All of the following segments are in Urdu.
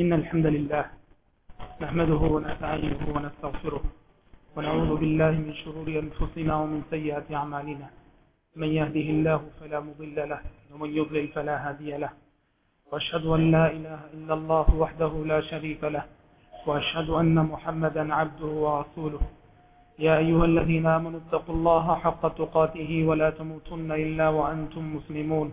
إن الحمد لله نحمده ونستعينه ونستغفره ونعوذ بالله من شرور أنفسنا ومن سيئات أعمالنا. من يهده الله فلا مضل له ومن يضلل فلا هادي له. وأشهد أن لا إله إلا الله وحده لا شريك له. وأشهد أن محمدا عبده ورسوله. يا أيها الذين آمنوا اتقوا الله حق تقاته ولا تموتن إلا وأنتم مسلمون.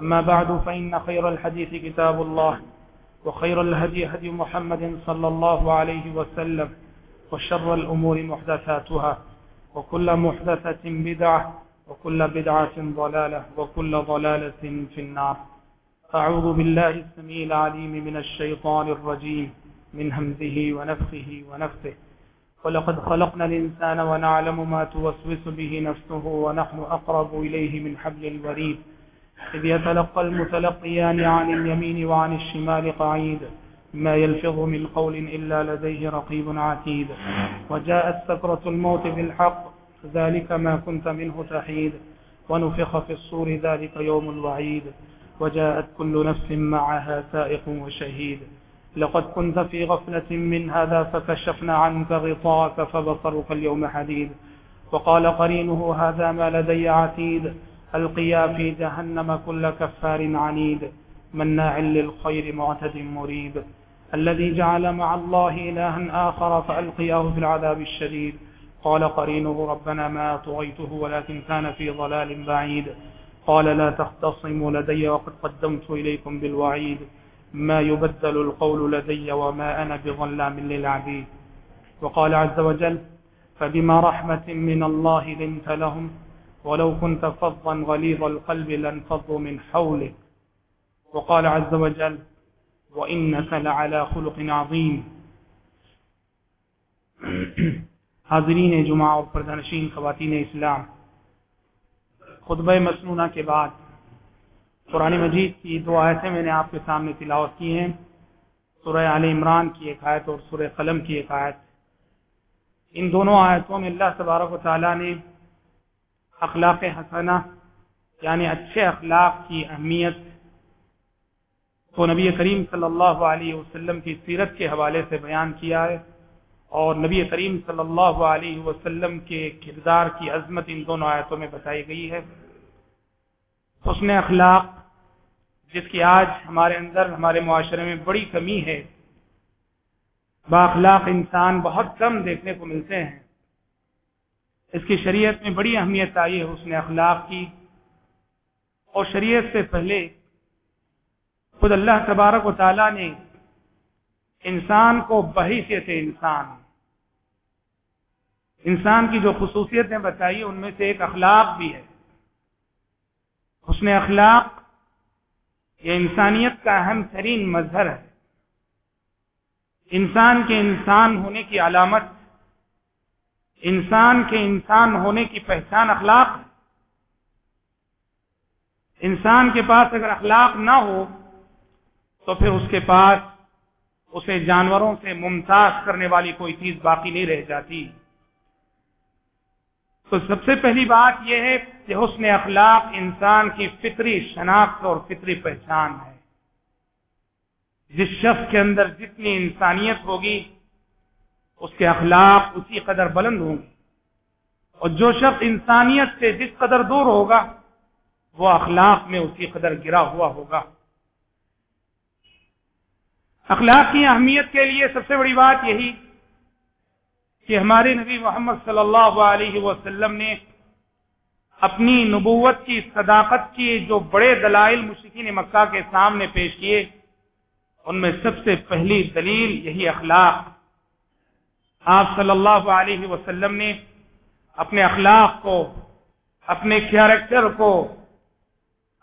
أما بعد، فإن خير الحديث كتاب الله، وخير الهدي هدي محمد صلى الله عليه وسلم، وشر الأمور محدثاتها، وكل محدثة بدعة، وكل بدعة ضلالة، وكل ضلالة في النار. أعوذ بالله السميع العليم من الشيطان الرجيم، من همزه ونفخه ونفثه. ولقد خلقنا الإنسان ونعلم ما توسوس به نفسه، ونحن أقرب إليه من حبل الوريد. إذ يتلقى المتلقيان عن اليمين وعن الشمال قعيد. ما يلفظ من قول إلا لديه رقيب عتيد. وجاءت سكرة الموت بالحق، ذلك ما كنت منه تحيد. ونفخ في الصور ذلك يوم الوعيد. وجاءت كل نفس معها سائق وشهيد. لقد كنت في غفلة من هذا فكشفنا عنك غطاك فبصرك اليوم حديد. وقال قرينه، هذا ما لدي عتيد. القيا في جهنم كل كفار عنيد، مناع للخير معتد مريب. الذي جعل مع الله إلها آخر فألقياه في العذاب الشديد. قال قرينه ربنا ما طغيته ولكن كان في ضلال بعيد. قال لا تختصموا لدي وقد قدمت إليكم بالوعيد. ما يبدل القول لدي وما أنا بظلام للعبيد. وقال عز وجل فبما رحمة من الله لنت لهم ولو كنت فظا غليظ القلب لانفضوا من حولك. وقال عز وجل وإنك لعلى خلق عظيم. حاضرین جمعہ اور پردنشین خواتین اسلام. خطبہ مسنونہ کے بعد قرآن مجید کی دو آیتیں میں نے آپ کے سامنے تلاوت کی ہیں۔ سورہ عال عمران کی ایک آیت اور سورہ قلم کی ایک آیت۔ ان دونوں آیتوں میں اللہ تبارک و تعالیٰ نے اخلاق حسنہ یعنی اچھے اخلاق کی اہمیت۔ کو نبی کریم صلی اللہ علیہ وسلم کی سیرت کے حوالے سے بیان کیا ہے اور نبی کریم صلی اللہ علیہ وسلم کے کردار کی عظمت ان دونوں آیتوں میں بتائی گئی ہے۔ حسن اخلاق، جس کی آج ہمارے اندر، ہمارے معاشرے میں بڑی کمی ہے باخلاق انسان بہت کم دیکھنے کو ملتے ہیں۔ اس کی شریعت میں بڑی اہمیت آئی ہے حسن اخلاق کی۔ اور شریعت سے پہلے خود اللہ تبارک و تعالیٰ نے انسان کو بحیثیت انسان انسان کی جو خصوصیتیں بتائی، ان میں سے ایک اخلاق بھی ہے۔ حسن اخلاق یہ انسانیت کا اہم ترین مظہر ہے۔ انسان کے انسان ہونے کی علامت انسان کے انسان ہونے کی پہچان اخلاق انسان کے پاس اگر اخلاق نہ ہو، تو پھر اس کے پاس اسے جانوروں سے ممتاز کرنے والی کوئی چیز باقی نہیں رہ جاتی۔ تو سب سے پہلی بات یہ ہے کہ حسن اخلاق انسان کی فطری شناخت اور فطری پہچان ہے۔ جس شخص کے اندر جتنی انسانیت ہوگی اس کے اخلاق اسی قدر بلند ہوں گے۔ اور جو شخص انسانیت سے جس قدر دور ہوگا، وہ اخلاق میں اسی قدر گرا ہوا ہوگا۔ اخلاق کی اہمیت کے لیے سب سے بڑی بات یہی کہ ہمارے نبی محمد صلی اللہ علیہ وسلم نے اپنی نبوت کی صداقت کی جو بڑے دلائل مشکین مکہ کے سامنے پیش کیے، ان میں سب سے پہلی دلیل یہی اخلاق۔ آپ صلی اللہ علیہ وسلم نے اپنے اخلاق کو، اپنے کیریکٹر کو،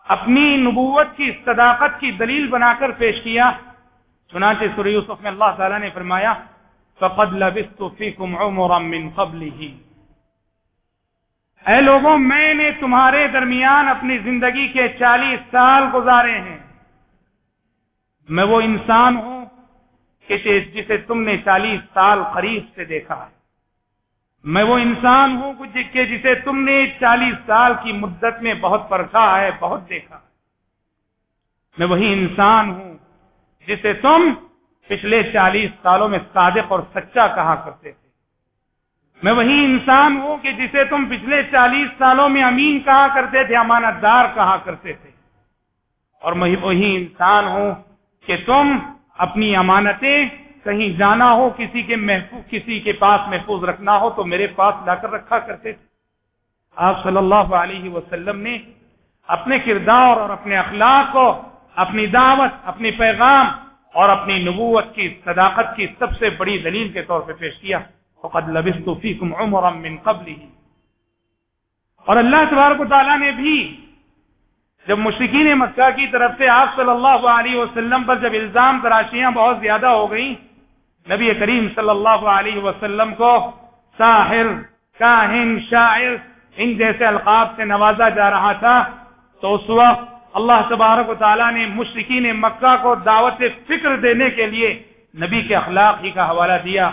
اپنی نبوت کی صداقت کی دلیل بنا کر پیش کیا۔ چنانچہ سورہ یوسف میں اللہ تعالیٰ نے فرمایا، فقد لبثت فيكم عمرا من قبله۔ اے لوگوں، میں نے تمہارے درمیان اپنی زندگی کے چالیس سال گزارے ہیں۔ میں وہ انسان ہوں کہ جسے تم نے چالیس سال قریب سے دیکھا ہے۔ میں وہ انسان ہوں کہ جسے تم نے چالیس سال کی مدت میں بہت پرکھا ہے، بہت دیکھا ہے۔ میں وہی انسان ہوں جسے تم پچھلے چالیس سالوں میں صادق اور سچا کہا کرتے تھے۔ میں وہی انسان ہوں کہ جسے تم پچھلے چالیس سالوں میں امین کہا کرتے تھے امانت دار کہا کرتے تھے۔ اور میں وہی انسان ہوں کہ تم اپنی امانتیں کہیں جانا ہو، کسی کے محفوظ کسی کے پاس محفوظ رکھنا ہو تو میرے پاس لا کر رکھا کرتے تھے۔ آپ صلی اللہ علیہ وسلم نے اپنے کردار اور اپنے اخلاق کو، اپنی دعوت، اپنی پیغام اور اپنی نبوت کی صداقت کی سب سے بڑی دلیل کے طور پہ پیش کیا۔ فقد لبثت فيكم عمرا من قبله۔ اور اللہ تبارک و تعالیٰ نے بھی جب مشرقین مکہ کی طرف سے آپ صلی اللہ علیہ وسلم پر جب الزام تراشیاں بہت زیادہ ہو گئیں، نبی کریم صلی اللہ علیہ وسلم کو ساحر، کاہن، شاعر، ان جیسے القاب سے نوازا جا رہا تھا، تو اس وقت اللہ تبارک و تعالیٰ نے مشرقین مکہ کو دعوت فکر دینے کے لیے نبی کے اخلاق ہی کا حوالہ دیا،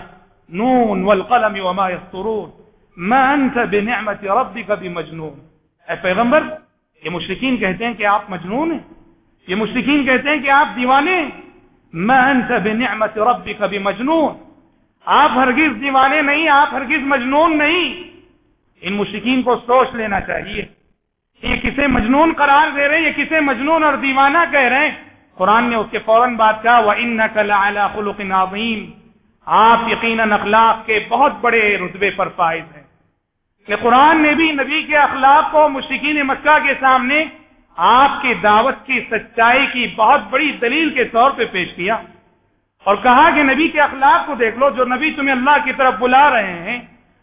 نون والقلم وما يسطرون ما انت بنعمت ربك بمجنون۔ اے پیغمبر یہ مشرقین کہتے ہیں کہ آپ مجنون ہیں۔ یہ مشرقین کہتے ہیں کہ آپ دیوانے ہیں۔ ما انت آپ ہرگز دیوانے نہیں، آپ ہرگز مجنون نہیں۔ ان مشرقین کو سوچ لینا چاہیے۔ یہ کسے مجنون قرار دے رہے ہیں، یہ کسے مجنون اور دیوانہ کہہ رہے ہیں۔ قرآن نے اس کے فوراً بات کہا، وَإِنَّكَ لَعَلَى خُلُقٍ عَظِيمٍ۔ آپ یقیناً اخلاق کے بہت بڑے رتبے پر فائز ہیں۔ کہ قرآن نے بھی نبی کے اخلاق کو مشکین مکہ کے سامنے آپ کی دعوت کی سچائی کی بہت بڑی دلیل کے طور پہ پیش کیا اور کہا کہ نبی کے اخلاق کو دیکھ لو، جو نبی تمہیں اللہ کی طرف بلا رہے ہیں،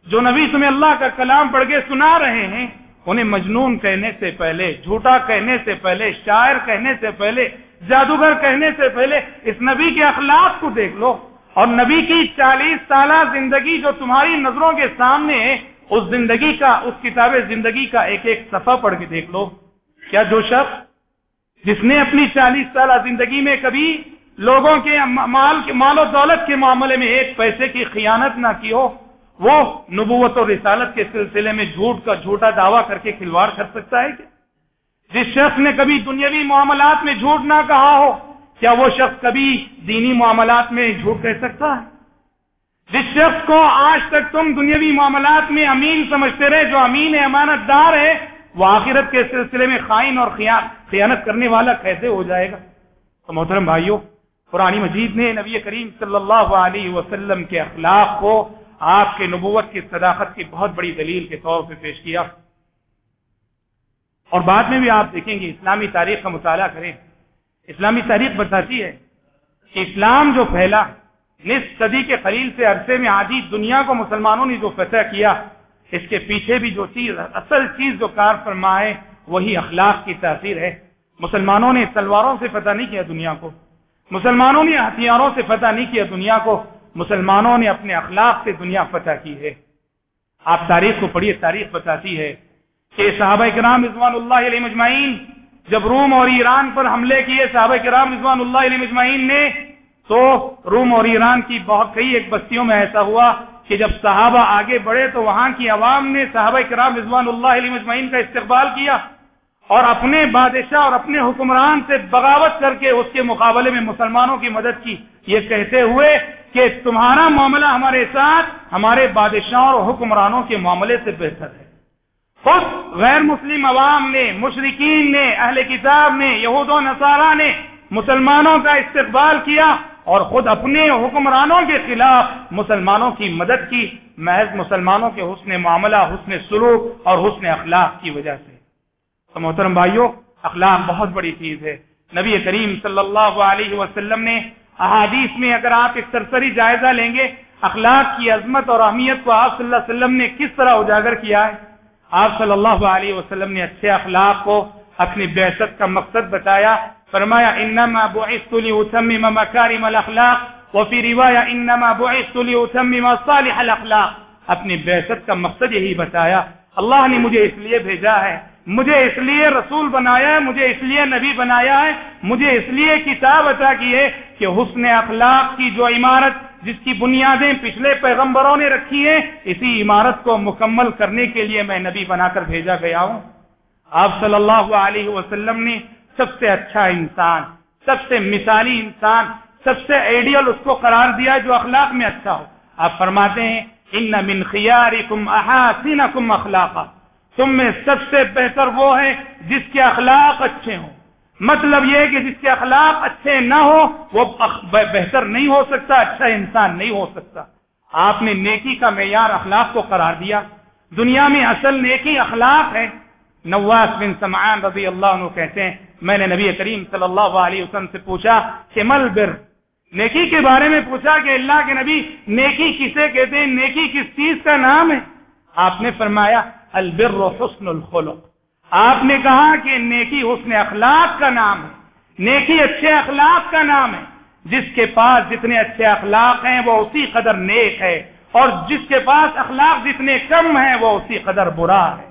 جو نبی تمہیں اللہ کا کلام پڑھ کے سنا رہے ہیں، انہیں مجنون کہنے سے پہلے، جھوٹا کہنے سے پہلے، شاعر کہنے سے پہلے، جادوگر کہنے سے پہلے اس نبی کے اخلاق کو دیکھ لو۔ اور نبی کی چالیس سالہ زندگی جو تمہاری نظروں کے سامنے ہے اس زندگی کا، اس کتاب زندگی کا ایک ایک صفحہ پڑھ کے دیکھ لو۔ کیا جو شخص جس نے اپنی چالیس سالہ زندگی میں کبھی لوگوں کے مال کے، مال و دولت کے معاملے میں ایک پیسے کی خیانت نہ کی ہو، وہ نبوت و رسالت کے سلسلے میں جھوٹ کا جھوٹا دعویٰ کر کے کھلواڑ کر سکتا ہے کیا؟ جس شخص نے کبھی دنیاوی معاملات میں جھوٹ نہ کہا ہو، کیا وہ شخص کبھی دینی معاملات میں جھوٹ کہہ سکتا ہے؟ جس شخص کو آج تک تم دنیاوی معاملات میں امین سمجھتے رہے، جو امین ہے، امانت دار ہے، وہ آخرت کے سلسلے میں خائن اور خیانت کرنے والا کیسے ہو جائے گا؟ تو محترم بھائیوں پرانی مجید نے نبی کریم صلی اللہ علیہ وسلم کے اخلاق کو آپ کے نبوت کی صداقت کی بہت بڑی دلیل کے طور پہ پیش کیا۔ اور بعد میں بھی آپ دیکھیں گے، اسلامی تاریخ کا مطالعہ کریں۔ اسلامی تاریخ بتاتی ہے کہ اسلام جو پھیلا نصف صدی کے قلیل سے عرصے میں آدھی دنیا کو مسلمانوں نے جو فتح کیا، اس کے پیچھے بھی جو چیز، اصل چیز جو کار فرما ہے، وہی اخلاق کی تاثیر ہے۔ مسلمانوں نے تلواروں سے فتح نہیں کیا دنیا کو۔ مسلمانوں نے ہتھیاروں سے فتح نہیں کیا دنیا کو۔ مسلمانوں نے اپنے اخلاق سے دنیا فتح کی ہے۔ آپ تاریخ کو پڑھیے، تاریخ بتاتی ہے کہ صحابہ کرام رضوان اللہ علیہ مجمعین جب روم اور ایران پر حملے کیے، صحابہ کرام رضوان اللہ علیہ مجمعین نے تو روم اور ایران کی بہت کئی ایک بستیوں میں ایسا ہوا کہ جب صحابہ آگے بڑھے تو وہاں کی عوام نے صحابہ کرام رضوان اللہ علیہ مجمعین کا استقبال کیا اور اپنے بادشاہ اور اپنے حکمران سے بغاوت کر کے اس کے مقابلے میں مسلمانوں کی مدد کی۔ یہ کہتے ہوئے کہ تمہارا معاملہ ہمارے ساتھ، ہمارے بادشاہوں اور حکمرانوں کے معاملے سے بہتر ہے۔ خود غیر مسلم عوام نے مشرقین نے، اہل کتاب نے، یہود و نصارہ نے مسلمانوں کا استقبال کیا۔ اور خود اپنے حکمرانوں کے خلاف مسلمانوں کی مدد کی محض مسلمانوں کے حسن معاملہ، حسن سلوک اور حسن اخلاق کی وجہ سے۔ تو محترم بھائیوں اخلاق بہت بڑی چیز ہے۔ نبی کریم صلی اللہ علیہ وسلم نے احادیث میں اگر آپ ایک سرسری جائزہ لیں گے، اخلاق کی عظمت اور اہمیت کو آپ صلی اللہ علیہ وسلم نے کس طرح اجاگر کیا ہے؟ آپ صلی اللہ علیہ وسلم نے اچھے اخلاق کو، اپنی بحثت کا مقصد بتایا۔ فرمایا انما بعثت لاتمم مكارم الاخلاق وفي رواية، إنما بعثت لأتمم صالح الأخلاق. اپنی بیست کا مقصد یہی بتایا، اللہ نے مجھے اس لیے بھیجا ہے، مجھے اس لیے رسول بنایا ہے، مجھے اس لیے نبی بنایا ہے، مجھے اس لیے کتاب عطا کی ہے کہ حسن اخلاق کی جو عمارت جس کی بنیادیں پچھلے پیغمبروں نے رکھی ہیں، اسی عمارت کو مکمل کرنے کے لیے میں نبی بنا کر بھیجا گیا ہوں. آپ صلی اللہ علیہ وسلم نے سب سے اچھا انسان، سب سے مثالی انسان، سب سے آئیڈیل اس کو قرار دیا جو اخلاق میں اچھا ہو۔ آپ فرماتے ہیں، ان من خیارکم احاسنکم اخلاقا تم میں سب سے بہتر وہ ہے جس کے اخلاق اچھے ہوں۔ مطلب یہ کہ جس کے اخلاق اچھے نہ ہو وہ بہتر نہیں ہو سکتا اچھا انسان نہیں ہو سکتا۔ آپ نے نیکی کا معیار اخلاق کو قرار دیا۔ دنیا میں اصل نیکی اخلاق ہے نواز بن سمعان رضی اللہ عنہ کہتے ہیں میں نے نبی کریم صلی اللہ علیہ وسلم سے پوچھا کہ مل بر نیکی کے بارے میں پوچھا کہ اللہ کے نبی نیکی کسے کہتے ہیں؟ نیکی کس چیز کا نام ہے؟ آپ نے فرمایا، البر حسن الخلق۔ آپ نے کہا کہ نیکی حسن اخلاق کا نام ہے۔ نیکی اچھے اخلاق کا نام ہے۔ جس کے پاس جتنے اچھے اخلاق ہیں، وہ اسی قدر نیک ہے۔ اور جس کے پاس اخلاق جتنے کم ہیں، وہ اسی قدر برا ہے۔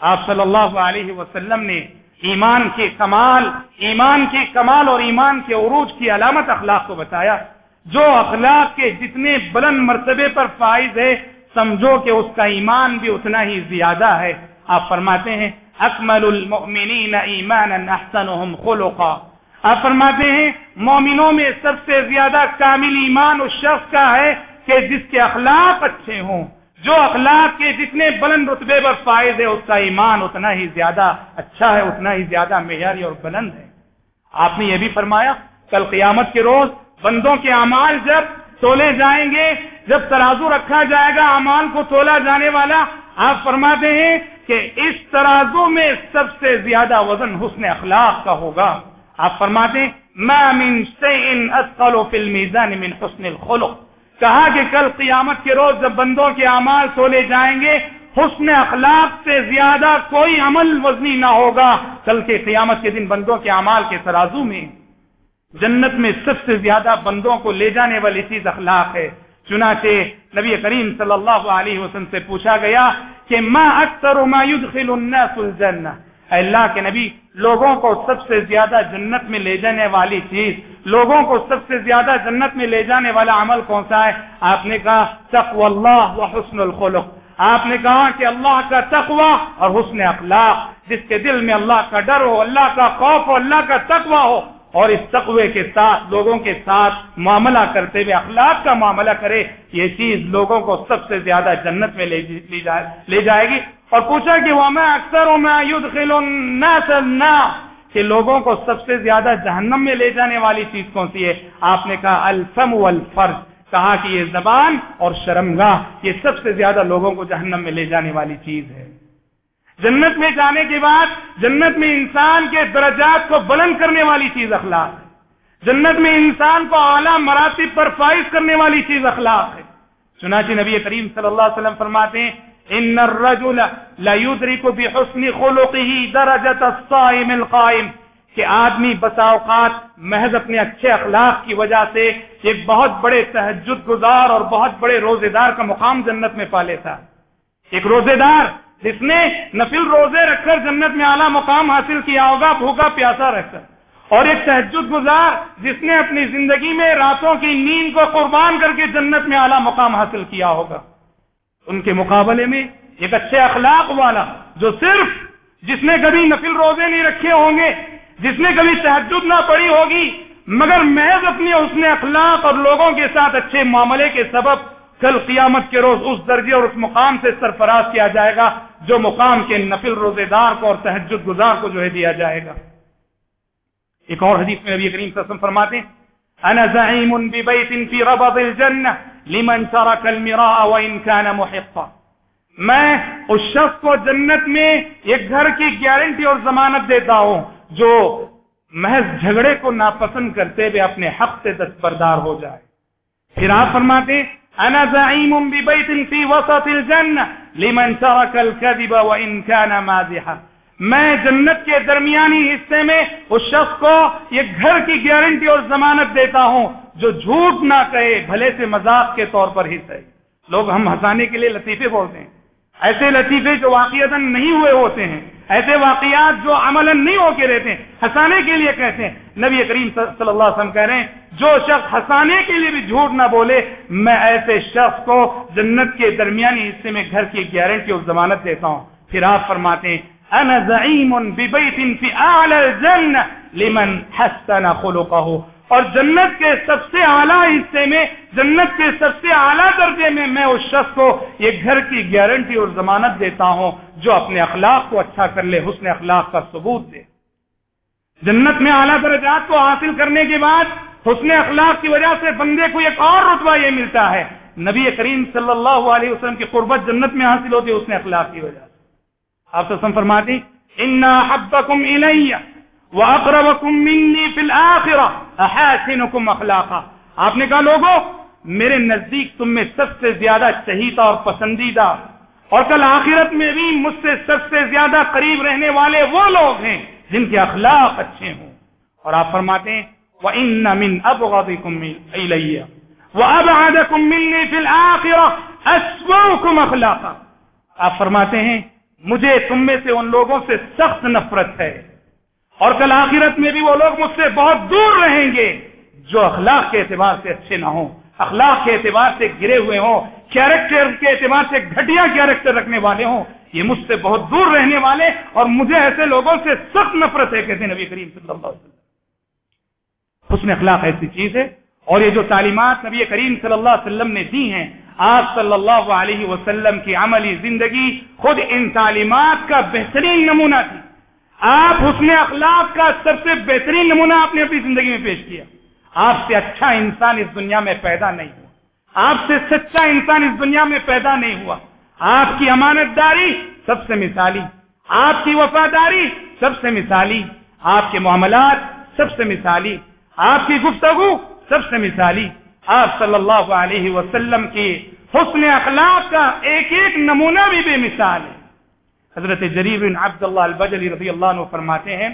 آپ صلی اللہ علیہ وسلم نے ایمان کے کمال، ایمان کے کمال اور ایمان کے عروج کی علامت اخلاق کو بتایا۔ جو اخلاق کے جتنے بلند مرتبے پر فائز ہے، سمجھو کہ اس کا ایمان بھی اتنا ہی زیادہ ہے۔ آپ فرماتے ہیں، اکمل المؤمنین ایمانا احسنهم خلقا۔ آپ فرماتے ہیں، مومنوں میں سب سے زیادہ کامل ایمان اس شخص کا ہے کہ جس کے اخلاق اچھے ہوں۔ جو اخلاق کے جتنے بلند رتبے پر فائز ہے، اس کا ایمان اتنا ہی زیادہ اچھا ہے، اتنا ہی زیادہ معیاری اور بلند ہے۔ آپ نے یہ بھی فرمایا، کل قیامت کے روز بندوں کے اعمال جب تولے جائیں گے، جب ترازو رکھا جائے گا امال کو تولا جانے والا، آپ فرماتے ہیں کہ اس ترازو میں سب سے زیادہ وزن حسن اخلاق کا ہوگا۔ آپ فرماتے ہیں، ما من شيء اثقل في الميزان من حسن الخلق۔ کہا کہ کل قیامت کے روز جب بندوں کے اعمال تولے جائیں گے، حسن اخلاق سے زیادہ کوئی عمل وزنی نہ ہوگا۔ کل کے قیامت کے دن بندوں کے اعمال کے ترازو میں جنت میں سب سے زیادہ بندوں کو لے جانے والی چیز اخلاق ہے۔ چنانچہ نبی کریم صلی اللہ علیہ وسلم سے پوچھا گیا کہ ما اکثر ما يدخل الناس الجنہ۔ اے اللہ کے نبی، لوگوں کو سب سے زیادہ جنت میں لے جانے والی چیز، لوگوں کو سب سے زیادہ جنت میں لے جانے والا عمل کون سا ہے؟ آپ نے کہا تقو اللہ و حسن الخلق۔ آپ نے کہا کہ اللہ کا تقوی اور حسن اخلاق، جس کے دل میں اللہ کا ڈر ہو، اللہ کا خوف ہو، اللہ کا تقوی ہو۔ اور اس تقوی کے ساتھ، لوگوں کے ساتھ معاملہ کرتے ہوئے، اخلاق کا معاملہ کرے، یہ چیز لوگوں کو سب سے زیادہ جنت میں لے جائے لے جائے گی۔ اور پوچھا کہ وہ میں اکثر ہوں میں کہ لوگوں کو سب سے زیادہ جہنم میں لے جانے والی چیز کون سی ہے؟ آپ نے کہا، الفم والفرج۔ کہا کہ یہ زبان اور شرمگاہ، یہ سب سے زیادہ لوگوں کو جہنم میں لے جانے والی چیز ہے۔ جنت میں جانے کے بعد جنت میں انسان کے درجات کو بلند کرنے والی چیز اخلاق ہے۔ جنت میں انسان کو اعلیٰ مراتب پر فائز کرنے والی چیز اخلاق ہے۔ چنانچہ نبی کریم صلی اللہ علیہ وسلم فرماتے ہیں، ان الرجل لا يدرك بحسن خلقه درجه الصائم القائم کہ آدمی بسا اوقات محض اپنے اچھے اخلاق کی وجہ سے ایک بہت بڑے تہجد گزار اور بہت بڑے روزے دار کا مقام جنت میں پا لیتا۔ ایک روزے دار جس نے نفل روزے رکھ کر جنت میں اعلیٰ مقام حاصل کیا ہوگا، بھوکا پیاسا رکھ کر۔ اور ایک تحجد گزار جس نے اپنی زندگی میں راتوں کی نیند کو قربان کر کے جنت میں اعلیٰ مقام حاصل کیا ہوگا۔ ان کے مقابلے میں ایک اچھے اخلاق والا جو صرف جس نے کبھی نفل روزے نہیں رکھے ہوں گے، جس نے کبھی تحجد نہ پڑی ہوگی، مگر محض اپنی اس نے اخلاق اور لوگوں کے ساتھ اچھے معاملے کے سبب کل قیامت کے روز اس درجے اور اس مقام سے سرفراز کیا جائے گا جو مقام کے نفل روزے دار کو اور تحجد گزار کو جو ہے دیا جائے گا۔ ایک اور حدیث میں نبی کریم صلی وسلم فرماتے ہیں، انا زعیم ببیت فی ربض الجنہ لمن ترک المراء وان كان محقا. میں اس شخص کو جنت میں ایک گھر کی گارنٹی اور ضمانت دیتا ہوں جو محض جھگڑے کو ناپسند کرتے ہوئے اپنے حق سے دستبردار ہو جائے۔ پھر آپ فرماتے ہیں انا زعيم ببيت في وسط الجنة لمن ترك الكذب وان كان مازحا. میں جنت کے درمیانی حصے میں اس شخص کو یہ گھر کی گارنٹی اور ضمانت دیتا ہوں جو جھوٹ نہ کہے، بھلے سے مذاق کے طور پر ہی لوگ ہم ہنسانے کے لیے لطیفے بولتے ہیں۔ ایسے لطیفے جو واقعات نہیں ہوئے ہوتے ہیں۔ ایسے واقعات جو عمل نہیں ہو کے رہتے ہیں، ہنسانے کے لیے کہتے ہیں۔ نبی کریم صلی اللہ علیہ وسلم کہہ رہے ہیں، جو شخص ہنسانے کے لیے بھی جھوٹ نہ بولے، میں ایسے شخص کو جنت کے درمیانی حصے میں گھر کی گارنٹی اور ضمانت دیتا ہوں۔ پھر آپ فرماتے ہیں، انا زعیم ببیت فی اعلی الجنہ لمن حسن خلقه اور جنت کے سب سے اعلیٰ حصے میں، جنت کے سب سے اعلیٰ درجے میں میں اس شخص کو یہ گھر کی گارنٹی اور ضمانت دیتا ہوں جو اپنے اخلاق کو اچھا کر لے، حسن اخلاق کا ثبوت دے۔ جنت میں اعلیٰ درجات کو حاصل کرنے کے بعد، حسن اخلاق کی وجہ سے بندے کو ایک اور رتبہ یہ ملتا ہے۔ نبی کریم صلی اللہ علیہ وسلم کی قربت جنت میں حاصل ہوتی ہے حسن اخلاق کی وجہ سے۔ آپ سے فرماتی انا حبکم الیہ وَأَقْرَبَكُم مِّنِّي فِي الْآخِرَةِ أَحَاسِنُكُمْ أَخْلَاقًا آپ نے کہا لوگوں میرے نزدیک تم میں سب سے زیادہ چہیتا اور پسندیدہ اور کل آخرت میں بھی مجھ سے سب سے زیادہ قریب رہنے والے وہ لوگ ہیں جن کے اخلاق اچھے ہوں۔ اور آپ فرماتے ہیں، وَإِنَّ مِنْ أَبْغَضِكُمْ إِلَيَّ وَأَبْعَدَكُم مِّنِّي فِي الْآخِرَةِ أَسْوَؤُكُمْ أَخْلَاقًا۔ آپ فرماتے ہیں، مجھے تم میں سے ان لوگوں سے سخت نفرت ہے۔ اور کل آخرت میں بھی وہ لوگ مجھ سے بہت دور رہیں گے جو اخلاق کے اعتبار سے اچھے نہ ہوں، اخلاق کے اعتبار سے گرے ہوئے ہوں کیریکٹر کے اعتبار سے گھٹیا کیریکٹر رکھنے والے ہوں، یہ مجھ سے بہت دور رہنے والے اور مجھے ایسے لوگوں سے سخت نفرت ہے کہتے نبی کریم صلی اللہ علیہ وسلم۔ حسن اخلاق ایسی چیز ہے اور یہ جو تعلیمات نبی کریم صلی اللہ علیہ وسلم نے دی ہیں، آپ صلی اللہ علیہ وسلم کی عملی زندگی خود ان تعلیمات کا بہترین نمونہ تھی۔ آپ حسن اخلاق کا سب سے بہترین نمونہ آپ نے اپنی زندگی میں پیش کیا۔ آپ سے اچھا انسان اس دنیا میں پیدا نہیں ہوا۔ آپ سے سچا انسان اس دنیا میں پیدا نہیں ہوا۔ آپ کی امانت داری سب سے مثالی۔ آپ کی وفاداری سب سے مثالی۔ آپ کے معاملات سب سے مثالی۔ آپ کی گفتگو سب سے مثالی۔ آپ صلی اللہ علیہ وسلم کی حسن اخلاق کا ایک ایک نمونہ بھی بے مثال ہے۔ حضرت جریر بن عبد اللہ البجلی رضی اللہ عنہ فرماتے ہیں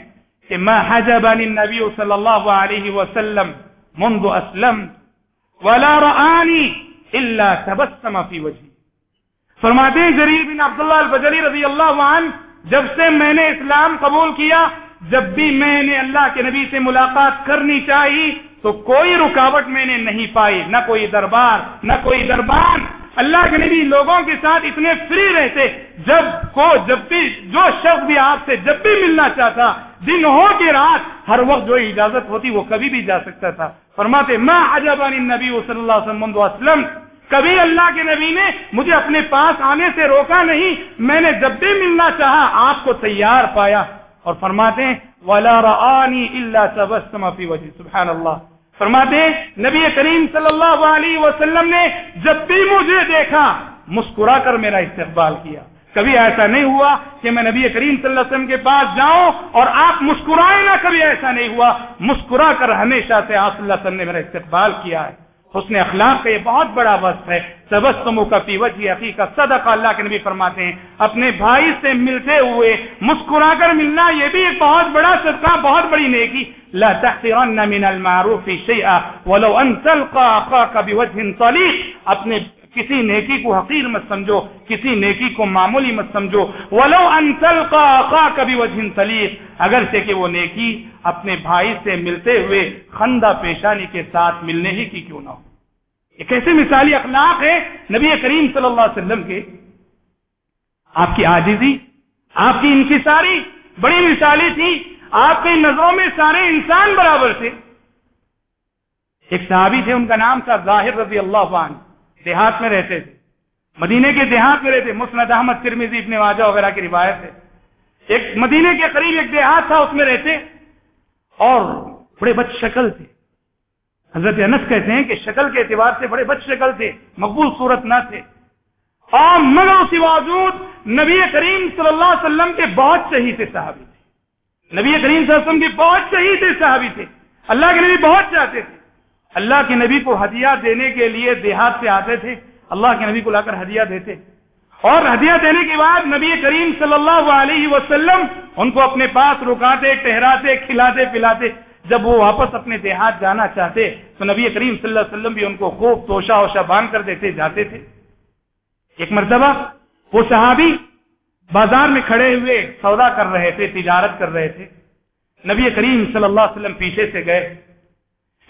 کہ ما حجبنی النبی صلی اللہ علیہ وسلم منذ اسلم ولا رآنی الا تبسم فی وجهی فرماتے ہیں جریر بن عبداللہ البجلی رضی اللہ عنہ، جب سے میں نے اسلام قبول کیا، جب بھی میں نے اللہ کے نبی سے ملاقات کرنی چاہی، تو کوئی رکاوٹ میں نے نہیں پائی، نہ کوئی دربار، نہ کوئی دربان۔ اللہ کے نبی لوگوں کے ساتھ اتنے فری رہتے، جب کو، جب بھی، جو شخص بھی آپ سے جب بھی ملنا چاہتا، دن ہو کے رات، ہر وقت جو اجازت ہوتی، وہ کبھی بھی جا سکتا تھا۔ فرماتے میں عجبان نبی صلی اللہ علیہ وسلم کبھی اللہ کے نبی نے مجھے اپنے پاس آنے سے روکا نہیں، میں نے جب بھی ملنا چاہا، آپ کو تیار پایا۔ اور فرماتے ہیں، ولا رآنی الا سبحان اللہ. فرماتے ہیں، نبی کریم صلی اللہ علیہ وسلم نے جب بھی مجھے دیکھا، مسکرا کر میرا استقبال کیا۔ کبھی ایسا نہیں ہوا کہ میں نبی کریم صلی اللہ علیہ وسلم کے پاس جاؤں اور آپ مسکرائے نہ، کبھی ایسا نہیں ہوا۔ مسکرا کر ہمیشہ سے آپ صلی اللہ علیہ وسلم نے میرا استقبال کیا ہے۔ حسن اخلاق کا یہ بہت بڑا وصف ہے۔ تبسموں کا فی وجہ عقیقہ صدق اللہ کے نبی فرماتے ہیں۔ اپنے بھائی سے ملتے ہوئے مسکرا کر ملنا یہ بھی ایک بہت بڑا صدقہ، بہت بڑی نیکی۔ لا تحقرن من المعروف شیئا ولو ان تلقى اخاك بوجه طليق اپنے کسی نیکی کو حقیر مت سمجھو، کسی نیکی کو معمولی مت سمجھو۔ ولو ان تلقى اخاك بوجه طليق اگر سے کہ وہ نیکی اپنے بھائی سے ملتے ہوئے خندہ پیشانی کے ساتھ ملنے ہی کی کیوں نہ ہو۔ یہ کیسے مثالی اخلاق ہے نبی کریم صلی اللہ علیہ وسلم کے؟ آپ کی عاجزی، آپ کی انکساری بڑی مثالی تھی، آپ کی نظروں میں سارے انسان برابر تھے۔ ایک صحابی تھے، ان کا نام تھا ظاہر رضی اللہ عنہ، دیہات میں رہتے تھے۔ مدینے کے دیہات میں رہتے، مسند احمد ترمیزی ابن واجہ وغیرہ کی روایت ہے۔ ایک مدینے کے قریب ایک دیہات تھا، اس میں رہتے اور بڑے بد شکل تھے۔ حضرت انس کہتے ہیں کہ شکل کے اعتبار سے بڑے بد شکل تھے، مقبول صورت نہ تھے۔ اور مگر اسی باوجود نبی کریم صلی اللہ علیہ وسلم کے بہت صحیح تھے، صحابی تھے۔ نبی کریم صلی اللہ علیہ وسلم کے بہت صحیح تھے، صحابی تھے۔ اللہ کے نبی بہت چاہتے تھے۔ اللہ کے نبی کو ہدیہ دینے کے لیے دیہات سے آتے تھے، اللہ کے نبی کو لا کر ہدیہ دیتے۔ اور ہدیہ دینے کے بعد نبی کریم صلی اللہ علیہ وسلم ان کو اپنے پاس رکاتے، ٹہراتے، کھلاتے، پلاتے۔ جب وہ واپس اپنے دیہات جانا چاہتے تو نبی کریم صلی اللہ علیہ وسلم بھی ان کو خوب توشا ووشا باندھ کر دیتے، جاتے تھے۔ ایک مرتبہ وہ صحابی بازار میں کھڑے ہوئے سودا کر رہے تھے، تجارت کر رہے تھے۔ نبی کریم صلی اللہ علیہ وسلم پیچھے سے گئے۔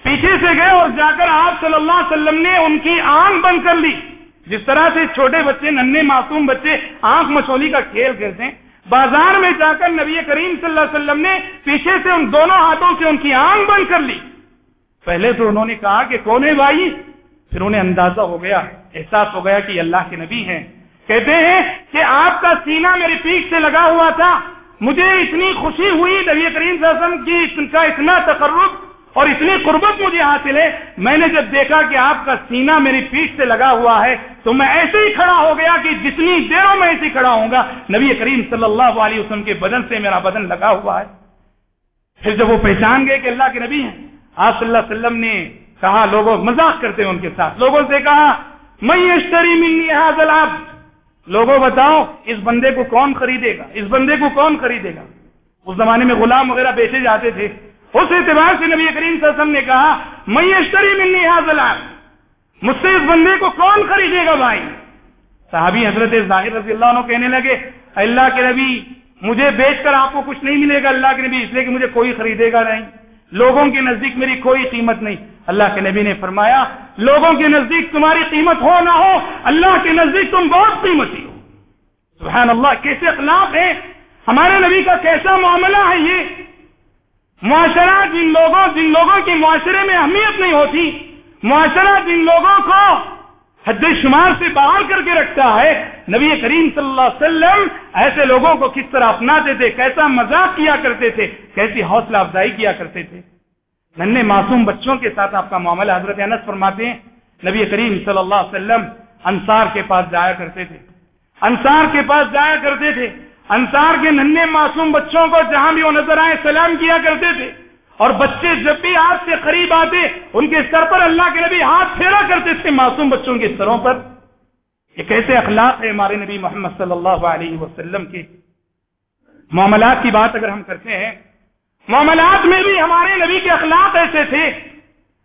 پیچھے سے گئے اور جا کر آپ صلی اللہ علیہ وسلم نے ان کی آنکھ بند کر لی۔ جس طرح سے چھوٹے بچے ننے معصوم بچے آنکھ مچھولی کا کھیل کھیلتے ہیں بازار میں جا کر نبی کریم صلی اللہ علیہ وسلم نے پیچھے سے ان دونوں ہاتھوں سے ان کی آنکھ بند کر لی۔ پہلے تو انہوں نے کہا کہ کون ہے بھائی؟ پھر انہیں اندازہ ہو گیا، احساس ہو گیا کہ اللہ کے نبی ہیں۔ کہتے ہیں کہ آپ کا سینہ میری پیٹ سے لگا ہوا تھا، مجھے اتنی خوشی ہوئی نبی کریم صلی اللہ علیہ وسلم کی کا اتنا تقرب۔ اور اتنی قربت مجھے حاصل ہے۔ میں نے جب دیکھا کہ آپ کا سینہ میری پیٹ سے لگا ہوا ہے، تو میں ایسے ہی کھڑا ہو گیا کہ جتنی دیروں میں ایسے ہی کھڑا ہوں گا۔ نبی کریم صلی اللہ علیہ وسلم کے بدن سے میرا بدن لگا ہوا ہے۔ پھر جب وہ پہچان گئے کہ اللہ کے نبی ہیں، آپ صلی اللہ علیہ وسلم نے کہا، لوگوں، مذاق کرتے ہیں ان کے ساتھ، لوگوں سے کہا میں اشتری ملنی حاضل آپ لوگوں، بتاؤ، اس بندے کو کون خریدے گا؟ اس بندے کو کون خریدے گا؟ اس زمانے میں غلام وغیرہ بیچے جاتے تھے۔ اس اعتبار سے نبی کریم صلی اللہ علیہ وسلم نے کہا میں ملنی حاضل آپ مجھ سے اس بندے کو کون خریدے گا بھائی؟ صحابی حضرت ظاہر رضی اللہ عنہ کہنے لگے، اللہ کے نبی، مجھے بیچ کر آپ کو کچھ نہیں ملے گا اللہ کے نبی، اس لیے کہ مجھے کوئی خریدے گا نہیں۔ لوگوں کے نزدیک میری کوئی قیمت نہیں۔ اللہ کے نبی نے فرمایا، لوگوں کے نزدیک تمہاری قیمت ہو نہ ہو، اللہ کے نزدیک تم بہت قیمتی ہو۔ سبحان اللہ، کیسے اخلاق ہے ہمارے نبی کا کیسا معاملہ ہے یہ؟ معاشرہ جن لوگوں جن لوگوں کی معاشرے میں اہمیت نہیں ہوتی معاشرہ جن لوگوں کو حد شمار سے باہر کر کے رکھتا ہے۔ نبی کریم صلی اللہ علیہ وسلم ایسے لوگوں کو کس طرح اپناتے تھے، کیسا مذاق کیا کرتے تھے، کیسی حوصلہ افزائی کیا کرتے تھے۔ ننے معصوم بچوں کے ساتھ آپ کا معاملہ حضرت انس فرماتے ہیں۔ نبی کریم صلی اللہ علیہ وسلم انصار کے پاس جایا کرتے تھے۔ انصار کے پاس جایا کرتے تھے۔ انصار کے ننے معصوم بچوں کو جہاں بھی وہ نظر آئے سلام کیا کرتے تھے اور بچے جب بھی آپ سے قریب آتے ان کے سر پر اللہ کے نبی ہاتھ پھیرا کرتے تھے معصوم بچوں کے سروں پر۔ یہ کیسے اخلاق ہے ہمارے نبی محمد صلی اللہ علیہ وسلم کے؟ معاملات کی بات اگر ہم کرتے ہیں، معاملات میں بھی ہمارے نبی کے اخلاق ایسے تھے۔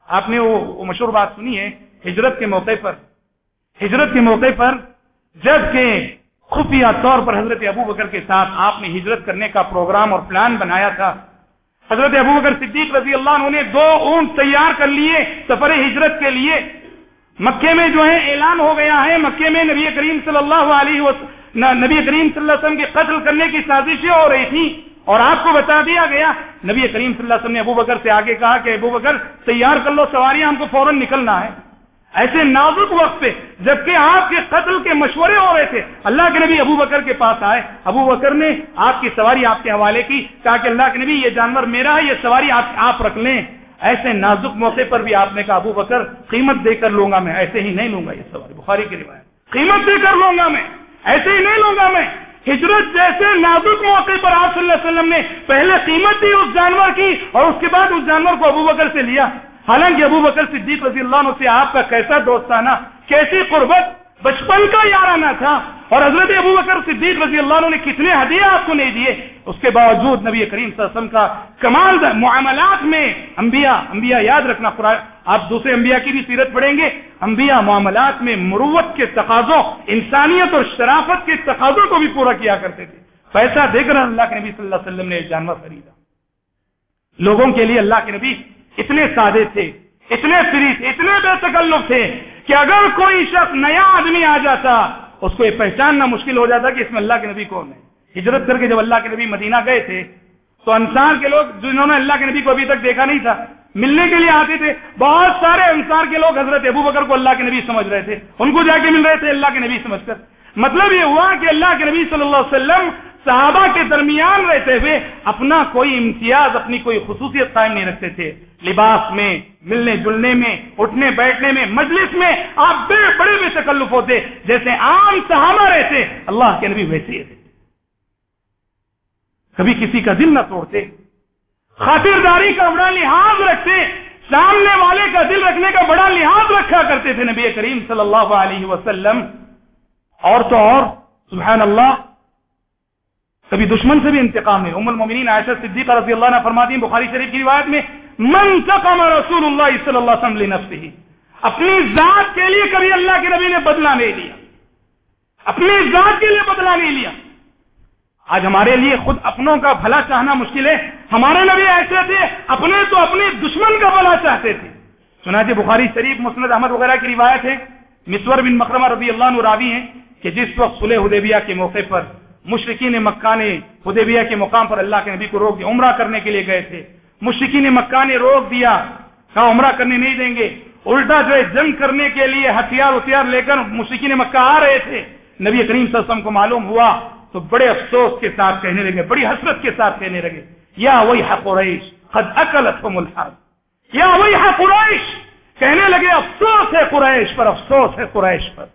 آپ نے وہ مشہور بات سنی ہے، ہجرت کے موقع پر۔ ہجرت کے موقع پر جبکہ خفیہ طور پر حضرت ابو بکر کے ساتھ آپ نے ہجرت کرنے کا پروگرام اور پلان بنایا تھا۔ حضرت ابو بکر صدیق رضی اللہ عنہ نے دو اونٹ تیار کر لیے سفر ہجرت کے لیے۔ مکے میں جو ہے اعلان ہو گیا ہے، مکے میں نبی کریم صلی اللہ علیہ وسلم نبی کریم صلی اللہ علیہ وسلم کے قتل کرنے کی سازشیں ہو رہی تھی اور آپ کو بتا دیا گیا، نبی کریم صلی اللہ علیہ وسلم نے ابو بکر سے آگے کہا کہ ابو بکر تیار کر لو، سواریاں ہم کو فوراً نکلنا ہے۔ ایسے نازک وقت پہ، جبکہ آپ کے قتل کے مشورے ہو رہے تھے۔ اللہ کے نبی ابو بکر کے پاس آئے۔ ابو بکر نے آپ کی سواری آپ کے حوالے کی، کہا کہ اللہ کے نبی، یہ جانور میرا ہے، یہ سواری آپ آپ رکھ لیں۔ ایسے نازک موقع پر بھی آپ نے کہا، ابو بکر، قیمت دے کر لوں گا میں، ایسے ہی نہیں لوں گا یہ سواری۔ بخاری کی روایت۔ قیمت دے کر لوں گا میں، ایسے ہی نہیں لوں گا میں۔ ہجرت جیسے نازک موقع پر آپ صلی اللہ علیہ وسلم نے پہلے قیمت دی اس جانور کی اور اس کے بعد اس جانور کو ابو بکر سے لیا۔ حالانکہ ابو بکر صدیق رضی اللہ عنہ سے آپ کا کیسا دوستانہ کیسی قربت؟ بچپن کا یارانہ تھا۔ اور حضرت ابو بکر صدیق رضی اللہ عنہ نے کتنے ہدیے آپ کو نہیں دیے۔ اس کے باوجود نبی کریم صلی اللہ علیہ وسلم کا کمال معاملات میں انبیاء انبیاء یاد رکھنا قرآن۔ آپ دوسرے انبیاء کی بھی سیرت پڑھیں گے۔ انبیاء معاملات میں مروت کے تقاضوں، انسانیت اور شرافت کے تقاضوں کو بھی پورا کیا کرتے تھے۔ پیسہ دے کر اللہ کے نبی صلی اللہ علیہ وسلم نے جانور خریدا۔ لوگوں کے لیے اللہ کے نبی اتنے سادے تھے، اتنے فری تھے، اتنے بے تکلف تھے کہ اگر کوئی شخص نیا آدمی آ جاتا، اس کو یہ پہچاننا مشکل ہو جاتا کہ اس میں اللہ کے نبی کون ہے ہجرت کر کے جب اللہ کے نبی مدینہ گئے تھے، تو انصار کے لوگ جنہوں نے اللہ کے نبی کو ابھی تک دیکھا نہیں تھا، ملنے کے لیے آتے تھے۔ بہت سارے انصار کے لوگ حضرت ابو بکر کو اللہ کے نبی سمجھ رہے تھے۔ ان کو جا کے مل رہے تھے اللہ کے نبی سمجھ کر۔ مطلب یہ ہوا کہ اللہ کے نبی صلی اللہ علیہ وسلم صحابہ کے درمیان رہتے ہوئے اپنا کوئی امتیاز، اپنی کوئی خصوصیت قائم نہیں رکھتے تھے۔ لباس میں، ملنے جلنے میں، اٹھنے، بیٹھنے میں، مجلس میں آپ بڑے بڑے میں تکلف ہوتے۔ جیسے عام صحابہ رہتے، اللہ کے نبی ویسے رہتے۔ کبھی کسی کا دل نہ توڑتے۔ خاطرداری کا بڑا لحاظ رکھتے۔ سامنے والے کا دل رکھنے کا بڑا لحاظ رکھا کرتے تھے نبی کریم صلی اللہ علیہ وسلم۔ اور تو اور، سبحان اللہ کبھی دشمن سے بھی انتقام نہیں. ام المومنین عائشہ صدیقہ رضی اللہ عنہ فرماتی ہیں، بخاری شریف کی روایت میں، من تقم رسول اللہ صلی اللہ علیہ وسلم لنفسه اپنی ذات کے لیے کبھی اللہ کے نبی نے بدلہ نہیں لیا. اپنی ذات کے لیے بدلہ نہیں لیا. آج ہمارے لیے خود اپنوں کا بھلا چاہنا مشکل ہے. ہمارے نبی ایسے تھے، اپنے تو اپنے دشمن کا بھلا چاہتے تھے. سناتے بخاری شریف، مسند احمد وغیرہ کی روایت ہے مسور بن مکرمہ رضی اللہ عنہ راوی ہیں کہ جس وقت صلح حدیبیہ کے موقع پر مشرقین مکہ نے حدیبیہ کے مقام پر اللہ کے نبی کو روک دیا، عمرہ کرنے کے لیے گئے تھے۔ مشرقین مکہ نے روک دیا، کہا عمرہ کرنے نہیں دیں گے۔ الٹا جو ہے جنگ کرنے کے لیے ہتھیار ہتھیار لے کر مشرقین مکہ آ رہے تھے۔ نبی کریم صلی اللہ علیہ وسلم کو معلوم ہوا تو بڑے افسوس کے ساتھ کہنے لگے، بڑی حسرت کے ساتھ کہنے لگے، یا وہی قریش، قد اکلتهم الحرب۔ یا وہی قریش! کہنے لگے، افسوس ہے قریش پر، افسوس ہے قریش پر۔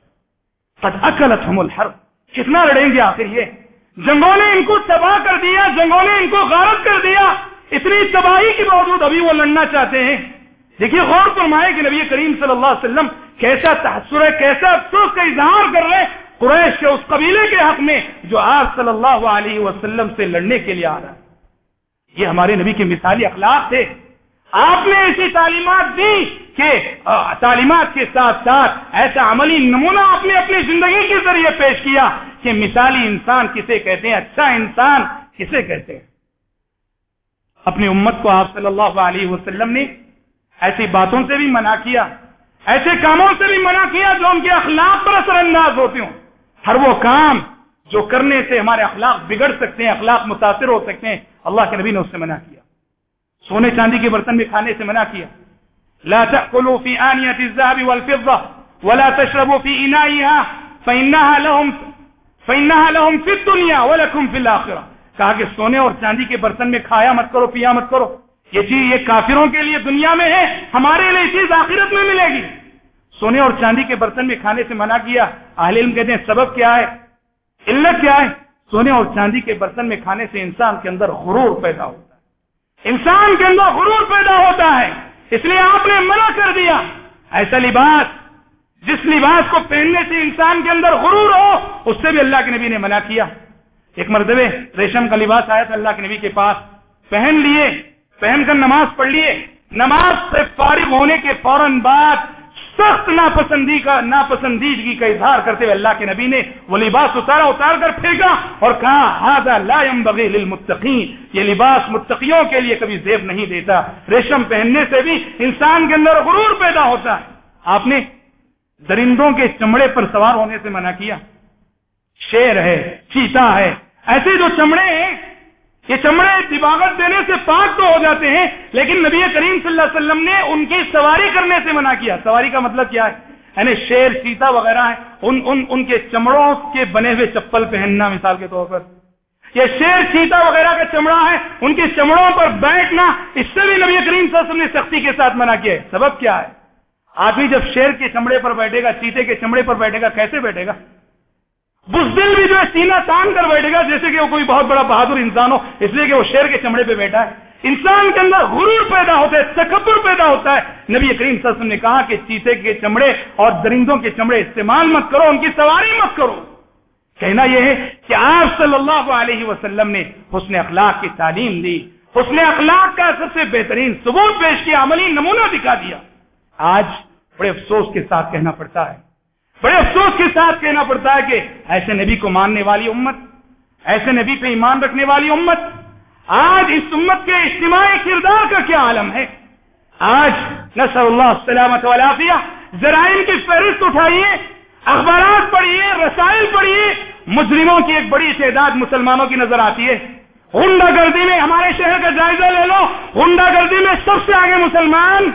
قد اکلتهم الحرب۔ کتنا لڑیں گے آخر یہ؟ جنگوں نے ان کو تباہ کر دیا، جنگوں نے ان کو غارت کر دیا۔ اتنی تباہی کے باوجود ابھی وہ لڑنا چاہتے ہیں۔ دیکھیے، غور فرمائے کہ نبی کریم صلی اللہ علیہ وسلم کیسا تحسر ہے، کیسا افسوس کا اظہار کر رہے قریش کے اس قبیلے کے حق میں جو آپ صلی اللہ علیہ وسلم سے لڑنے کے لیے آ رہا ہے۔ یہ ہمارے نبی کے مثالی اخلاق تھے۔ آپ نے ایسی تعلیمات دی کہ تعلیمات کے ساتھ ساتھ ایسا عملی نمونہ آپ نے اپنی زندگی کے ذریعے پیش کیا کہ مثالی انسان کسے کہتے ہیں اچھا انسان کسے کہتے ہیں؟ اپنی امت کو آپ صلی اللہ علیہ وسلم نے ایسی باتوں سے بھی منع کیا، ایسے کاموں سے بھی منع کیا جو ان کے اخلاق پر اثر انداز ہوتے ہوں۔ ہر وہ کام جو کرنے سے ہمارے اخلاق بگڑ سکتے ہیں، اخلاق متاثر ہو سکتے ہیں، اللہ کے نبی نے اس سے منع کیا۔ سونے چاندی کے برتن میں کھانے سے منع کیا۔ لا تأكلوا في آنية الذهب والفضة ولا تشربوا في إنائها فإنها لهم فإنها لهم في الدنيا ولكم في الآخرة۔ کہا کہ سونے اور چاندی کے برتن میں کھایا مت کرو، پیا مت کرو۔ یہ چیز یہ کافروں کے لیے دنیا میں ہے، ہمارے لیے چیز آخرت میں ملے گی۔ سونے اور چاندی کے برتن میں کھانے سے منع کیا۔ اہل علم کہتے ہیں، سبب کیا ہے؟ علت کیا ہے؟ سونے اور چاندی کے برتن میں کھانے سے انسان کے اندر غرور پیدا ہوتا انسان کے اندر غرور پیدا ہوتا ہے۔ اس لیے آپ نے منع کر دیا۔ ایسا لباس، جس لباس کو پہننے سے انسان کے اندر غرور ہو، اس سے بھی اللہ کے نبی نے منع کیا۔ ایک مرتبہ ریشم کا لباس آیا تھا اللہ کے نبی کے پاس۔ پہن لیے، پہن کر نماز پڑھ لیے۔ نماز سے فارغ ہونے کے فوراً بعد سخت ناپسندی کا ناپسندیدگی کا اظہار کرتے ہوئے اللہ کے نبی نے وہ لباس اتارا، اتار کر پھینکا اور کہا لا ينبغي للمتقین. یہ لباس متقیوں کے لیے کبھی زیب نہیں دیتا۔ ریشم پہننے سے بھی انسان کے اندر غرور پیدا ہوتا ہے۔ آپ نے درندوں کے چمڑے پر سوار ہونے سے منع کیا۔ شیر ہے، چیتا ہے۔ ایسے جو چمڑے ہیں یہ چمڑے دباغت دینے سے پاک تو ہو جاتے ہیں، لیکن نبی کریم صلی اللہ علیہ وسلم نے ان کی سواری کرنے سے منع کیا۔ سواری کا مطلب کیا ہے؟ یعنی شیر چیتا وغیرہ ہے ان ان ان کے چمڑوں کے بنے ہوئے چپل پہننا مثال کے طور پر۔ یہ شیر چیتا وغیرہ کا چمڑا ہے ان کے چمڑوں پر بیٹھنا، اس سے بھی نبی کریم صلی اللہ علیہ وسلم نے سختی کے ساتھ منع کیا ہے۔ سبب کیا ہے؟ آدمی جب شیر کے چمڑے پر بیٹھے گا چیتے کے چمڑے پر بیٹھے گا، کیسے بیٹھے گا؟ بزدل بھی جو ہے سینہ تان کر بیٹھے گا، جیسے کہ وہ کوئی بہت بڑا بہادر انسان ہو، اس لیے کہ وہ شیر کے چمڑے پہ بیٹھا ہے۔ انسان کے اندر غرور پیدا ہوتا ہے، تکبر پیدا ہوتا ہے۔ نبی کریم صلی اللہ علیہ وسلم نے کہا کہ چیتے کے چمڑے اور درندوں کے چمڑے استعمال مت کرو، ان کی سواری مت کرو۔ کہنا یہ ہے کہ آپ صلی اللہ علیہ وسلم نے حسن اخلاق کی تعلیم دی۔ حسن اخلاق کا سب سے بہترین ثبوت پیش کیا، عملی نمونہ دکھا دیا۔ آج بڑے افسوس کے ساتھ کہنا پڑتا ہے۔ بڑے افسوس کے ساتھ کہنا پڑتا ہے کہ ایسے نبی کو ماننے والی امت، ایسے نبی پہ ایمان رکھنے والی امت، آج اس امت کے اجتماعی کردار کا کیا عالم ہے؟ آج نصر اللہ سلامت والعافیہ، ذرائع کی فہرست اٹھائیے، اخبارات پڑھیے، رسائل پڑھیے، مجرموں کی ایک بڑی تعداد مسلمانوں کی نظر آتی ہے۔ ہنڈا گردی میں ہمارے شہر کا جائزہ لے لو۔ ہنڈا گردی میں سب سے آگے مسلمان،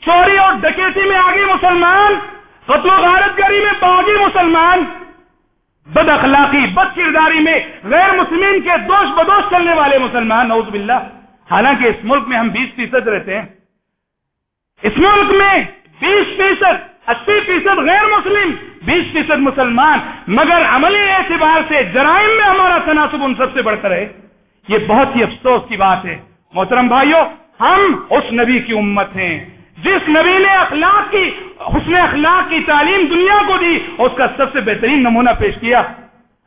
چوری اور ڈکیتی میں آگے مسلمان۔ فتو غارت گری میں باغی مسلمان، بد اخلاقی، بد کرداری میں غیر مسلمین کے دوش بدوش چلنے والے مسلمان نوز باللہ۔ حالانکہ اس ملک میں ہم بیس فیصد رہتے ہیں۔ اس ملک میں بیس فیصد، اسی فیصد غیر مسلم، بیس فیصد مسلمان۔ مگر عملی اعتبار سے جرائم میں ہمارا تناسب ان سب سے بڑھ کر ہے یہ بہت ہی افسوس کی بات ہے۔ محترم بھائیوں ہم اس نبی کی امت ہیں۔ جس نبی نے اخلاق کی، حسن اخلاق کی تعلیم دنیا کو دی، اس کا سب سے بہترین نمونہ پیش کیا۔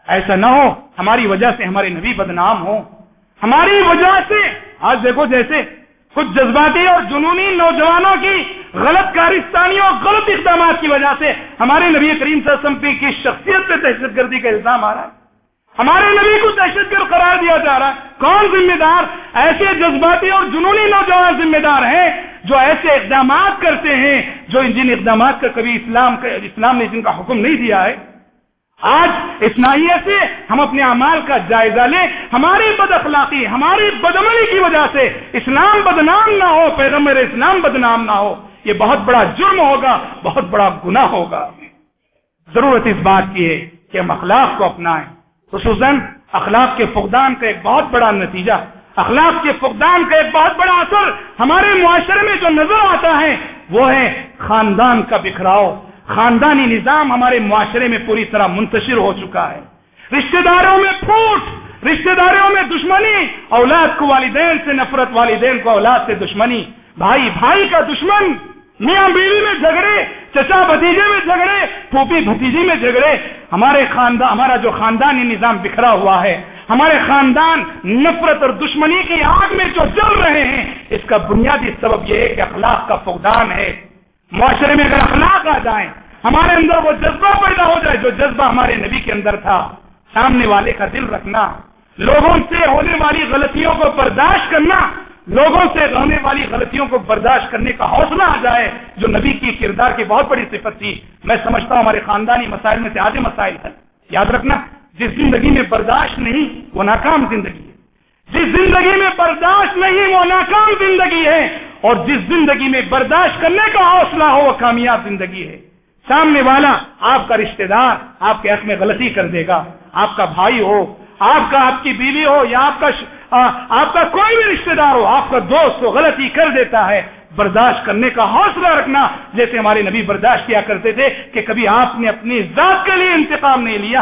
ایسا نہ ہو، ہماری وجہ سے ہمارے نبی بدنام ہو ہماری وجہ سے، آج دیکھو جیسے کچھ جذباتی اور جنونی نوجوانوں کی غلط کارستانیوں غلط اقدامات کی وجہ سے ہمارے نبی کریم صلی اللہ علیہ وسلم کی شخصیت پہ دہشت گردی کا الزام آ رہا ہے۔ ہمارے نبی کو دہشت گرد قرار دیا جا رہا ہے۔ کون ذمہ دار؟ ایسے جذباتی اور جنونی نوجوان ذمہ دار ہیں جو ایسے اقدامات کرتے ہیں جو جن اقدامات کا کبھی اسلام اسلام نے جن کا حکم نہیں دیا ہے۔ آج اس سے ہم اپنے اعمال کا جائزہ لیں۔ ہماری بد اخلاقی، ہماری بدمنی کی وجہ سے اسلام بدنام نہ ہو، پیغمبر اسلام بدنام نہ ہو۔ یہ بہت بڑا جرم ہوگا، بہت بڑا گناہ ہوگا۔ ضرورت اس بات کی ہے کہ ہم اخلاق کو اپنائیں۔ خصوصاً اخلاق کے فقدان کا ایک بہت بڑا نتیجہ، اخلاق کے فقدان کا ایک بہت بڑا اثر ہمارے معاشرے میں جو نظر آتا ہے، وہ ہے خاندان کا بکھراؤ۔ خاندانی نظام ہمارے معاشرے میں پوری طرح منتشر ہو چکا ہے۔ رشتہ داروں میں پھوٹ، رشتہ داروں میں دشمنی، اولاد کو والدین سے نفرت، والدین کو اولاد سے دشمنی۔ بھائی بھائی کا دشمن میاں بیوی میں جھگڑے، چچا بھتیجے میں جھگڑے، پھوپھی بھتیجی میں جھگڑے، ہمارے خاندان، ہمارا جو خاندانی نظام بکھرا ہوا ہے، ہمارے خاندان نفرت اور دشمنی کی آگ میں جو جل رہے ہیں، اس کا بنیادی سبب یہ ہے کہ اخلاق کا فقدان ہے۔ معاشرے میں اگر اخلاق آ جائیں، ہمارے اندر وہ جذبہ پیدا ہو جائے جو جذبہ ہمارے نبی کے اندر تھا۔ سامنے والے کا دل رکھنا، لوگوں سے ہونے والی غلطیوں کو برداشت کرنا لوگوں سے ہونے والی غلطیوں کو برداشت کرنے کا حوصلہ آ جائے، جو نبی کی کردار کی بہت بڑی صفت تھی۔ میں سمجھتا ہوں ہمارے خاندانی مسائل میں سے آدھے مسائل ہیں۔ یاد رکھنا، جس زندگی میں برداشت نہیں، وہ ناکام زندگی ہے۔ جس زندگی میں برداشت نہیں، وہ ناکام زندگی ہے۔ اور جس زندگی میں برداشت کرنے کا حوصلہ ہو، وہ کامیاب زندگی ہے۔ سامنے والا آپ کا رشتہ دار، آپ کے حق میں غلطی کر دے گا۔ آپ کا بھائی ہو، آپ کا آپ کی بیوی ہو یا آپ کا آپ کا کوئی بھی رشتہ دار ہو، آپ کا دوست ہو، غلطی کر دیتا ہے، برداشت کرنے کا حوصلہ رکھنا، جیسے ہمارے نبی برداشت کیا کرتے تھے کہ کبھی آپ نے اپنی ذات کے لیے انتقام نہیں لیا۔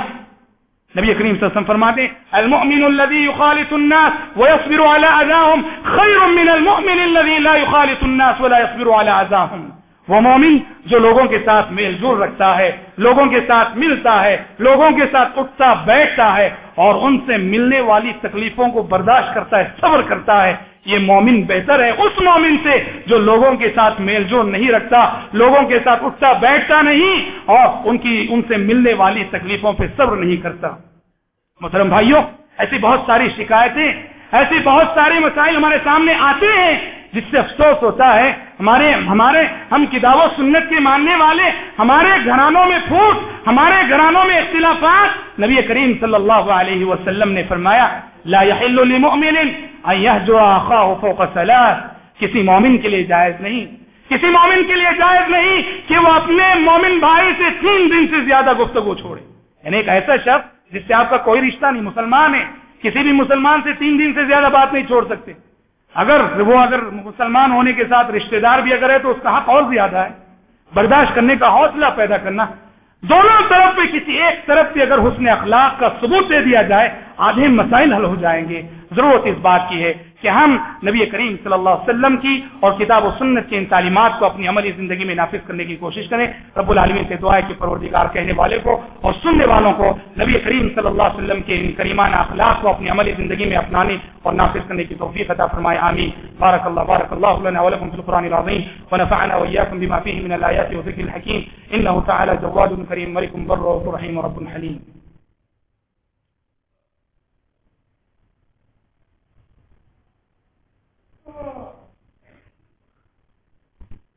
نبی کریم صلی اللہ علیہ وسلم فرماتے ہیں، المؤمن الذي يخالط الناس ويصبر على اذاهم خير من المؤمن الذي لا يخالط الناس ولا يصبر على اذاهم وہ مومن جو لوگوں کے ساتھ میل جول رکھتا ہے، لوگوں کے ساتھ ملتا ہے، لوگوں کے ساتھ اٹھتا، بیٹھتا ہے اور ان سے ملنے والی تکلیفوں کو برداشت کرتا ہے، صبر کرتا ہے، یہ مومن بہتر ہے۔ اس مومن سے جو لوگوں کے ساتھ میل جول نہیں رکھتا، لوگوں کے ساتھ اٹھتا، بیٹھتا نہیں اور ان کی، ان سے ملنے والی تکلیفوں پہ صبر نہیں کرتا۔ محترم بھائیوں، ایسی بہت ساری شکایتیں، ایسی بہت سارے مسائل ہمارے سامنے آتے ہیں جس سے افسوس ہوتا ہے، ہمارے ہمارے ہم کتاب و سنت کے ماننے والے، ہمارے گھرانوں میں پھوٹ، ہمارے گھرانوں میں اختلافات۔ نبی کریم صلی اللہ علیہ وسلم نے فرمایا، لا يحل لمؤمن ان يهجر اخاه فوق ثلاث۔ کسی مومن کے لیے جائز نہیں۔ کسی مومن کے لیے جائز نہیں کہ وہ اپنے مومن بھائی سے تین دن سے زیادہ گفتگو چھوڑے۔ یعنی ایک ایسا شخص جس سے آپ کا کوئی رشتہ نہیں، مسلمان ہے، کسی بھی مسلمان سے تین دن سے زیادہ بات نہیں چھوڑ سکتے۔ اگر وہ اگر مسلمان ہونے کے ساتھ رشتہ دار بھی اگر ہے تو اس کا حق اور زیادہ ہے۔ برداشت کرنے کا حوصلہ پیدا کرنا۔ دونوں طرف پہ کسی ایک طرف پہ اگر حسن اخلاق کا ثبوت دے دیا جائے، آدھے مسائل حل ہو جائیں گے۔ ضرورت اس بات کی ہے۔ کہ ہم نبی کریم صلی اللہ علیہ وسلم کی اور کتاب و سنت کی ان تعلیمات کو اپنی عملی زندگی میں نافذ کرنے کی کوشش کریں۔ رب العالمین سے دعا ہے کہ پروردگار کہنے والے کو اور سننے والوں کو نبی کریم صلی اللہ علیہ وسلم کے ان کریمان اخلاق کو اپنی عملی زندگی میں اپنانے اور نافذ کرنے کی توفیق عطا فرمائے، آمین۔ بارک اللہ بارک اللہ لنا ولکم فی القرآن العظیم ونفعنا وإياكم بما فيه من الآيات وذكر الحكيم إنه تعالى جواد كريم ملك بر رحيم رب حليم